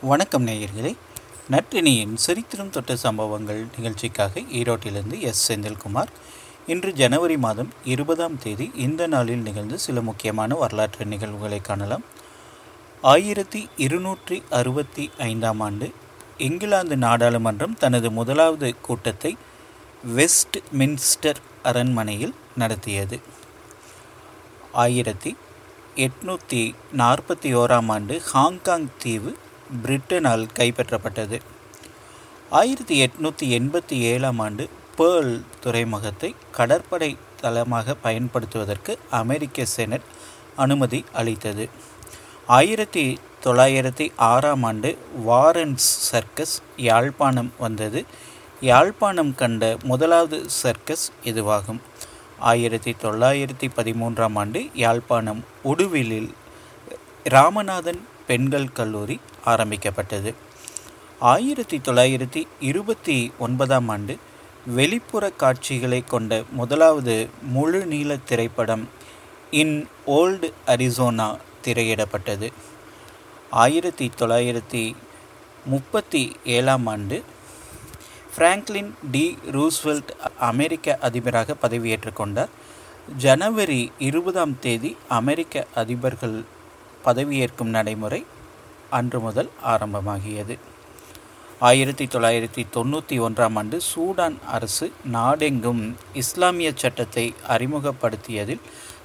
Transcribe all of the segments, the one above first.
வணக்கம் நேயர்களே. நற்றினியின் சரித்திரம் தொட்ட சம்பவங்கள் நிகழ்ச்சிக்காக ஈரோட்டிலிருந்து எஸ். செந்தில்குமார். இன்று ஜனவரி மாதம் இருபதாம் தேதி இந்த நாளில் நிகழ்ந்து சில முக்கியமான வரலாற்று நிகழ்வுகளை காணலாம். ஆயிரத்தி இருநூற்றி அறுபத்தி ஐந்தாம் ஆண்டு இங்கிலாந்து நாடாளுமன்றம் தனது முதலாவது கூட்டத்தை வெஸ்ட் மின்ஸ்டர் அரண்மனையில் நடத்தியது. ஆயிரத்தி எட்நூற்றி நாற்பத்தி ஓராம் ஆண்டு ஹாங்காங் தீவு பிரிட்டனால் கைப்பற்றப்பட்டது. ஆயிரத்தி எட்நூற்றி எண்பத்தி ஏழாம் ஆண்டு பேர்ல் துறைமுகத்தை கடற்படை தளமாக பயன்படுத்துவதற்கு அமெரிக்க செனட் அனுமதி அளித்தது. ஆயிரத்தி தொள்ளாயிரத்தி ஆறாம் ஆண்டு வாரன்ஸ் சர்க்கஸ் யாழ்ப்பாணம் வந்தது. யாழ்ப்பாணம் கண்ட முதலாவது சர்க்கஸ் இதுவாகும். ஆயிரத்தி தொள்ளாயிரத்தி பதிமூன்றாம் ஆண்டு யாழ்ப்பாணம் உடுவிலில் ராமநாதன் பெண்கள் கல்லூரி ஆரம்பிக்கப்பட்டது. ஆயிரத்தி தொள்ளாயிரத்தி இருபத்தி ஒன்பதாம் ஆண்டு வெளிப்புற காட்சிகளை கொண்ட முதலாவது முழு நீள திரைப்படம் இன் ஓல்டு அரிசோனா திரையிடப்பட்டது. ஆயிரத்தி தொள்ளாயிரத்தி முப்பத்தி ஏழாம் ஆண்டு ஃப்ராங்க்லின் டி. ரூஸ்வெல்ட் அமெரிக்க அதிபராக பதவியேற்றுக் கொண்டார். ஜனவரி இருபதாம் தேதி அமெரிக்க அதிபர்கள் பதவியேற்கும் நடைமுறை அன்று முதல் ஆரம்பமாகியது. ஆயிரத்தி தொள்ளாயிரத்தி தொண்ணூற்றி ஒன்றாம் ஆண்டு சூடான் அரசு நாடெங்கும் இஸ்லாமிய சட்டத்தை அறிமுகப்படுத்தியதில்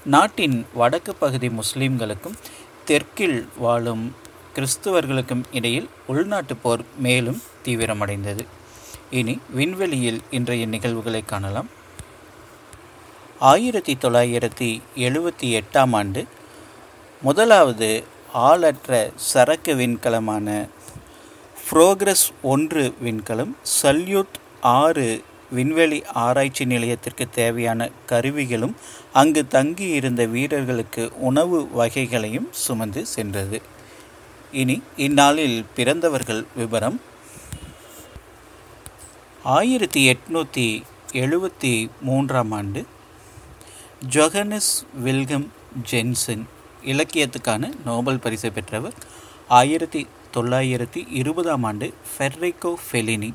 நாட்டின் வடக்கு பகுதி முஸ்லீம்களுக்கும் தெற்கில் வாழும் கிறிஸ்துவர்களுக்கும் இடையில் உள்நாட்டு போர் மேலும் தீவிரமடைந்தது. இனி விண்வெளியில் இன்றைய நிகழ்வுகளை காணலாம். ஆயிரத்தி தொள்ளாயிரத்தி எழுபத்தி எட்டாம் ஆண்டு முதலாவது ஆளற்ற சரக்கு விண்கலமான ஃப்ரோக்ரஸ் ஒன்று விண்கலம் சல்யூட் ஆறு விண்வெளி ஆராய்ச்சி நிலையத்திற்கு தேவையான கருவிகளும் அங்கு தங்கியிருந்த வீரர்களுக்கு உணவு வகைகளையும் சுமந்து சென்றது. இனி இந்நாளில் பிறந்தவர்கள் விவரம் ஆயிரத்தி எட்நூற்றி எழுபத்தி மூன்றாம் ஆண்டு ஜொகனஸ் வில்கம் ஜென்சன் இலக்கியத்துக்கான நோபல் பரிசு பெற்றவர் ஆயிரத்தி தொள்ளாயிரத்தி இருபதாம் ஆண்டு ஃபெர்ரிகோ ஃபெலினி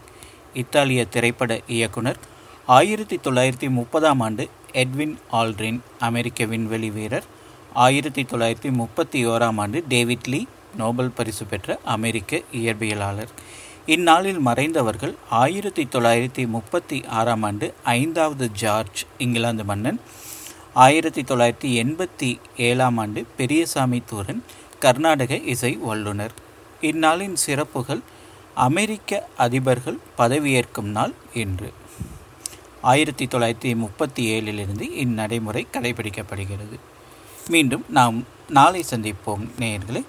இத்தாலிய திரைப்பட இயக்குனர். ஆயிரத்தி தொள்ளாயிரத்தி முப்பதாம் ஆண்டு எட்வின் ஆல்ட்ரின் அமெரிக்க விண்வெளி வீரர். ஆயிரத்தி தொள்ளாயிரத்தி முப்பத்தி ஓராம் ஆண்டு டேவிட் லீ நோபல் பரிசு பெற்ற அமெரிக்க இயற்பியலாளர். இந்நாளில் மறைந்தவர்கள் ஆயிரத்தி தொள்ளாயிரத்தி முப்பத்தி ஆறாம் ஆண்டு ஐந்தாவது ஜார்ஜ் இங்கிலாந்து மன்னன். ஆயிரத்தி தொள்ளாயிரத்தி எண்பத்தி ஏழாம் ஆண்டு பெரியசாமி தூரன் கர்நாடக இசை வல்லுனர் இந்நாளின் சிறப்புகள் அமெரிக்க அதிபர்கள் பதவியேற்கும் நாள் என்று ஆயிரத்தி தொள்ளாயிரத்தி முப்பத்தி ஏழிலிருந்து இந்நடைமுறை கடைபிடிக்கப்படுகிறது. மீண்டும் நாம் நாளை சந்திப்போம் நேயர்களை.